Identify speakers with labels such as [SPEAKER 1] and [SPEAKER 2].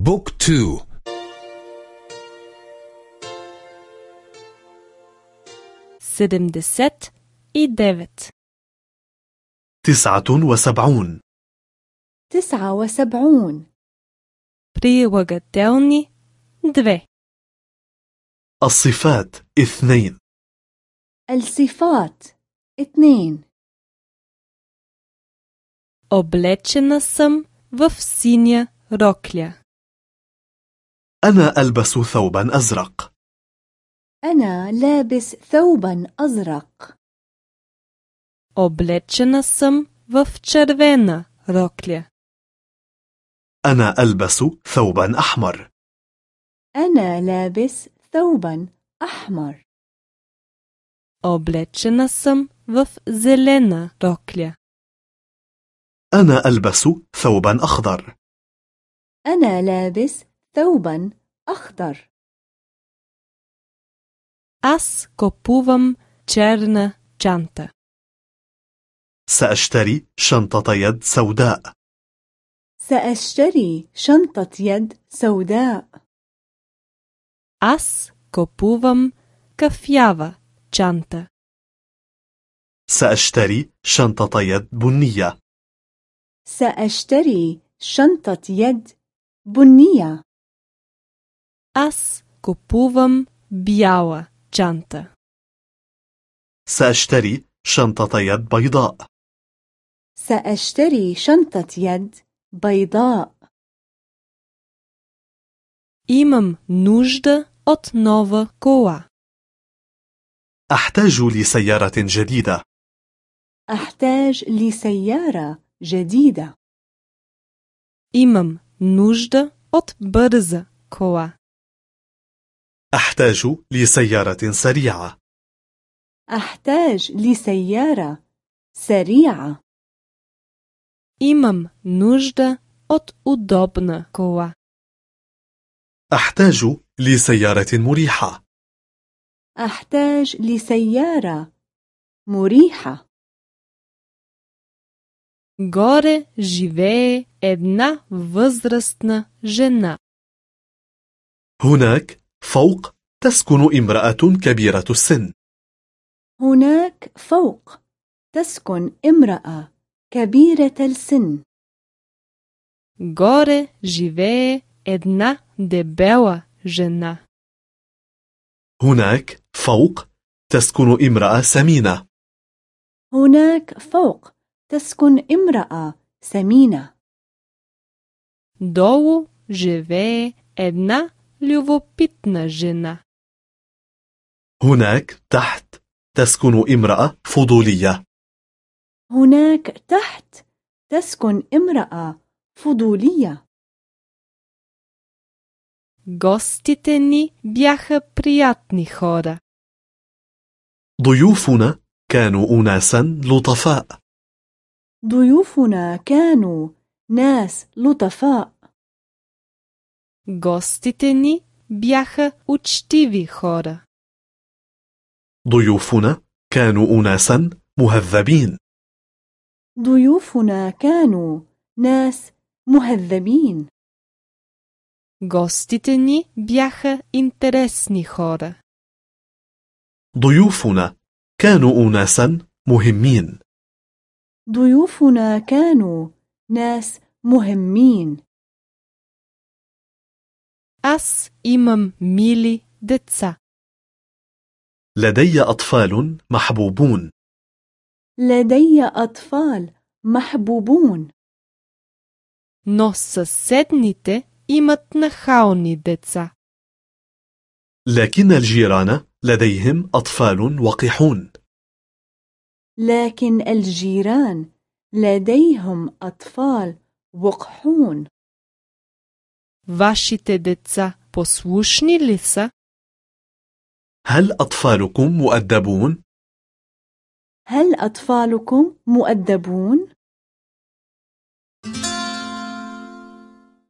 [SPEAKER 1] بوك تو
[SPEAKER 2] سدمدست اي ديفت
[SPEAKER 3] تسعة وسبعون
[SPEAKER 4] تسعة وسبعون
[SPEAKER 2] прилагателни две
[SPEAKER 3] الصفات اثنين
[SPEAKER 4] الصفات اثنين
[SPEAKER 2] Облечена съм в синя рокля.
[SPEAKER 3] أنا ألبس ثوبا أزرق
[SPEAKER 4] أنا لابس ثوبا أزرق
[SPEAKER 2] أبلتشنا سم v červena roklje.
[SPEAKER 3] أنا ألبس ثوبا أحمر.
[SPEAKER 4] أنا لابس ثوبا أحمر.
[SPEAKER 2] أبلتشنا سم v zelena roklje.
[SPEAKER 3] أنا ألبس ثوبا أخضر.
[SPEAKER 4] أنا لابس ثوبا أخضر.
[SPEAKER 2] أس كوبوفم تشيرنا جانتا
[SPEAKER 3] سأشتري شنطة يد سوداء.
[SPEAKER 4] سأشتري شنطة يد سوداء.
[SPEAKER 2] أس كوبوفم كفيافا جانتا
[SPEAKER 3] سأشتري شنطة يد بنية.
[SPEAKER 4] سأشتري شنطة يد بنية.
[SPEAKER 2] Аз купувам бяла чанта.
[SPEAKER 3] سأشتري شنطة يد بيضاء
[SPEAKER 4] سأشتري شنطة يد بيضاء
[SPEAKER 2] Имам нужда от нова кола.
[SPEAKER 3] أحتاج لسيارة جديدة
[SPEAKER 4] أحتاج لسيارة جديدة
[SPEAKER 2] Имам нужда от бърза кола.
[SPEAKER 3] أحتاج لسيارة سريعة
[SPEAKER 4] أحتاج لسيارة سريعة
[SPEAKER 2] Имам нужда от удобна кола.
[SPEAKER 3] أحتاج لسيارة مريحة
[SPEAKER 4] أحتاج لسيارة مريحة
[SPEAKER 2] Горе живее една възрастна жена.
[SPEAKER 3] هناك فوق تسكن امرأة كبيرة السن
[SPEAKER 4] هناك فوق تسكن امرأة كبيرة السن
[SPEAKER 2] Горе живее една дебела жена.
[SPEAKER 3] هناك فوق تسكن امرأة سمينة
[SPEAKER 4] هناك فوق تسكن امرأة سمينة
[SPEAKER 2] Долу живее една любопитна жена.
[SPEAKER 3] هناك تحت تسكن امرأة فضولية
[SPEAKER 4] هناك تحت تسكن امرأة فضولية
[SPEAKER 2] Гостите ни бяха приятни хора.
[SPEAKER 3] ضيوفنا كانوا أناسا لطفاء
[SPEAKER 4] ضيوفنا كانوا ناس لطفاء
[SPEAKER 2] Гостите ни бяха учтиви хора.
[SPEAKER 3] ضيوفنا كانوا أناسا مهذبين
[SPEAKER 4] ضيوفنا كانوا ناس مهذبين
[SPEAKER 2] Гостите ни бяха интересни хора.
[SPEAKER 3] ضيوفنا كانوا أناسا مهمين
[SPEAKER 4] ضيوفنا كانوا ناس مهمين
[SPEAKER 2] Аз имам мили деца.
[SPEAKER 3] لدي أطفال محبوبون
[SPEAKER 4] لدي أطفال محبوبون
[SPEAKER 2] Но съседните имат нахални деца.
[SPEAKER 3] لكن الجيران لديهم أطفال وقحون
[SPEAKER 4] لكن الجيران لديهم أطفال وقحون
[SPEAKER 2] Вашите деца послушни ли са?
[SPEAKER 3] هل أطفالكم مؤدبون؟
[SPEAKER 4] هل أطفالكم مؤدبون؟